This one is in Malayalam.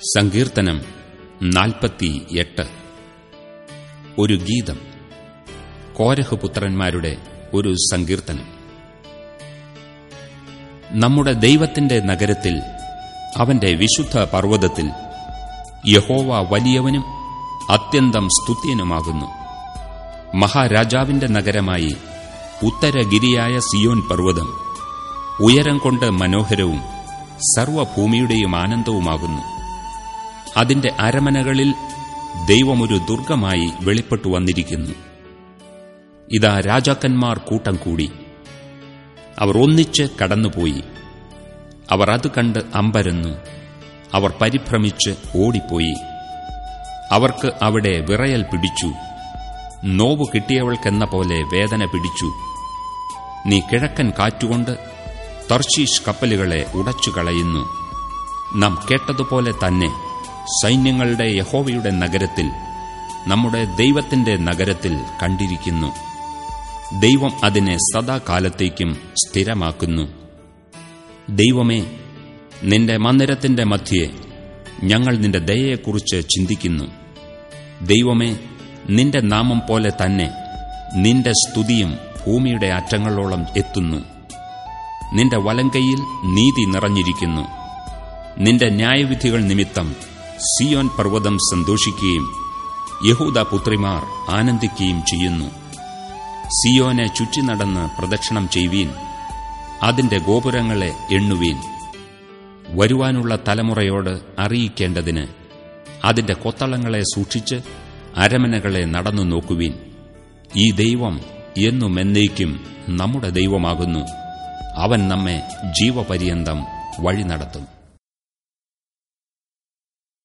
സങ്കീർത്തനം നാൽപ്പത്തി എട്ട് ഒരു ഗീതം. കോരഹപുത്രന്മാരുടെ ഒരു സങ്കീർത്തനം. നമ്മുടെ ദൈവത്തിന്റെ നഗരത്തിൽ അവന്റെ വിശുദ്ധ പർവതത്തിൽ യഹോവ വലിയവനും അത്യന്തം സ്തുത്യനുമാകുന്നു. മഹാരാജാവിന്റെ നഗരമായി ഉത്തരഗിരിയായ സിയോൻ പർവതം ഉയരം കൊണ്ട് മനോഹരവും സർവഭൂമിയുടെയും ആനന്ദവുമാകുന്നു. അതിന്റെ അരമനകളിൽ ദൈവമൊരു ദുർഗമായി വെളിപ്പെട്ടു വന്നിരിക്കുന്നു. ഇതാ രാജാക്കന്മാർ കൂട്ടം കൂടി. അവർ ഒന്നിച്ച് കടന്നുപോയി. അവർ അത് കണ്ട് അമ്പരന്നു. അവർ പരിഭ്രമിച്ച് ഓടിപ്പോയി. അവർക്ക് അവിടെ വിറയൽ പിടിച്ചു. നോവ് കിട്ടിയവൾക്കെന്ന പോലെ വേദന പിടിച്ചു. നീ കിഴക്കൻ കാറ്റുകൊണ്ട് തർശീഷ് കപ്പലുകളെ ഉടച്ചു കളയുന്നു നാം കേട്ടതുപോലെ തന്നെ സൈന്യങ്ങളുടെ യഹോവയുടെ നഗരത്തിൽ നമ്മുടെ ദൈവത്തിന്റെ നഗരത്തിൽ കണ്ടിരിക്കുന്നു. ദൈവം അതിനെ സദാകാലത്തേക്കും സ്ഥിരമാക്കുന്നു. ദൈവമേ നിന്റെ മന്ദിരത്തിന്റെ മധ്യേ ഞങ്ങൾ നിന്റെ ദയയെക്കുറിച്ച് ചിന്തിക്കുന്നു. ദൈവമേ നിന്റെ നാമം പോലെ തന്നെ നിന്റെ സ്തുതിയും ഭൂമിയുടെ അറ്റങ്ങളോളം എത്തുന്നു. നിന്റെ വലങ്കയിൽ നീതി നിറഞ്ഞിരിക്കുന്നു. നിന്റെ ന്യായവിധികൾ നിമിത്തം സിയോൻ പർവതം സന്തോഷിക്കുകയും യഹൂദ പുത്രിമാർ ആനന്ദിക്കുകയും ചെയ്യുന്നു. സിയോനെ ചുറ്റി നടന്ന് പ്രദക്ഷിണം ചെയ്യുവീൻ അതിന്റെ ഗോപുരങ്ങളെ എണ്ണുവീൻ. വരുവാനുള്ള തലമുറയോട് അറിയിക്കേണ്ടതിന് അതിന്റെ കൊത്തളങ്ങളെ സൂക്ഷിച്ച് അരമനകളെ നടന്നു നോക്കുവീൻ. ഈ ദൈവം എന്നും എന്നേക്കും നമ്മുടെ ദൈവമാകുന്നു. അവൻ നമ്മെ ജീവപര്യന്തം വഴി നടത്തും.